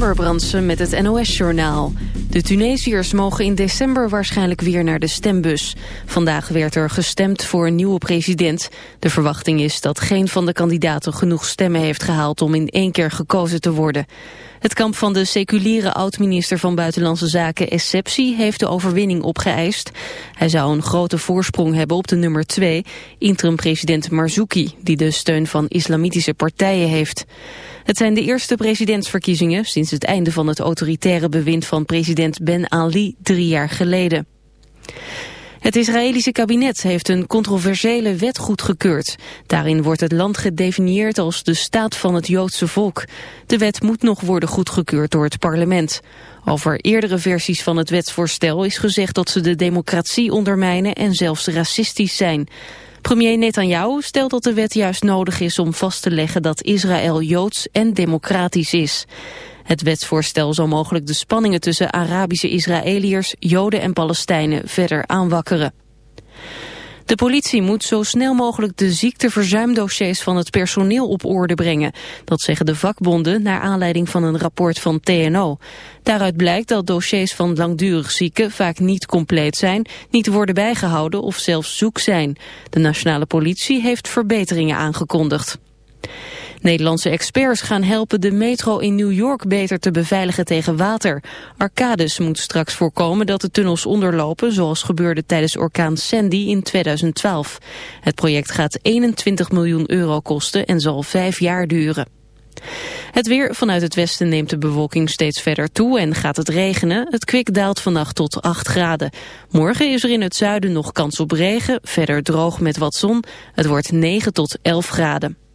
Amber Brandsen met het NOS-journaal. De Tunesiërs mogen in december waarschijnlijk weer naar de stembus. Vandaag werd er gestemd voor een nieuwe president. De verwachting is dat geen van de kandidaten genoeg stemmen heeft gehaald... om in één keer gekozen te worden. Het kamp van de seculiere oud-minister van Buitenlandse Zaken Essepsi heeft de overwinning opgeëist. Hij zou een grote voorsprong hebben op de nummer 2, interim-president Marzouki, die de steun van islamitische partijen heeft. Het zijn de eerste presidentsverkiezingen sinds het einde van het autoritaire bewind van president Ben Ali drie jaar geleden. Het Israëlische kabinet heeft een controversiële wet goedgekeurd. Daarin wordt het land gedefinieerd als de staat van het Joodse volk. De wet moet nog worden goedgekeurd door het parlement. Over eerdere versies van het wetsvoorstel is gezegd dat ze de democratie ondermijnen en zelfs racistisch zijn. Premier Netanyahu stelt dat de wet juist nodig is om vast te leggen dat Israël joods en democratisch is. Het wetsvoorstel zal mogelijk de spanningen tussen Arabische Israëliërs, Joden en Palestijnen verder aanwakkeren. De politie moet zo snel mogelijk de ziekteverzuimdossiers van het personeel op orde brengen. Dat zeggen de vakbonden naar aanleiding van een rapport van TNO. Daaruit blijkt dat dossiers van langdurig zieken vaak niet compleet zijn, niet worden bijgehouden of zelfs zoek zijn. De nationale politie heeft verbeteringen aangekondigd. Nederlandse experts gaan helpen de metro in New York beter te beveiligen tegen water. Arcades moet straks voorkomen dat de tunnels onderlopen, zoals gebeurde tijdens orkaan Sandy in 2012. Het project gaat 21 miljoen euro kosten en zal vijf jaar duren. Het weer vanuit het westen neemt de bewolking steeds verder toe en gaat het regenen. Het kwik daalt vannacht tot 8 graden. Morgen is er in het zuiden nog kans op regen, verder droog met wat zon. Het wordt 9 tot 11 graden.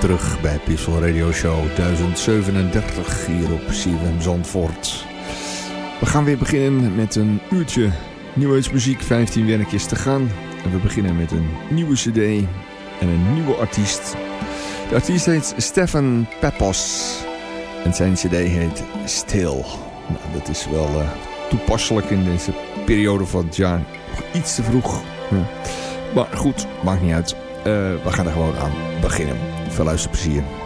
Terug bij Peaceful Radio Show 1037 hier op CWM Zandvoort. We gaan weer beginnen met een uurtje nieuwheidsmuziek, 15 werkjes te gaan. En we beginnen met een nieuwe cd en een nieuwe artiest. De artiest heet Stefan Peppos en zijn cd heet Stil. Nou, dat is wel uh, toepasselijk in deze periode van het jaar. Iets te vroeg. Maar goed, maakt niet uit. Uh, we gaan er gewoon aan beginnen. Veel luisterplezier.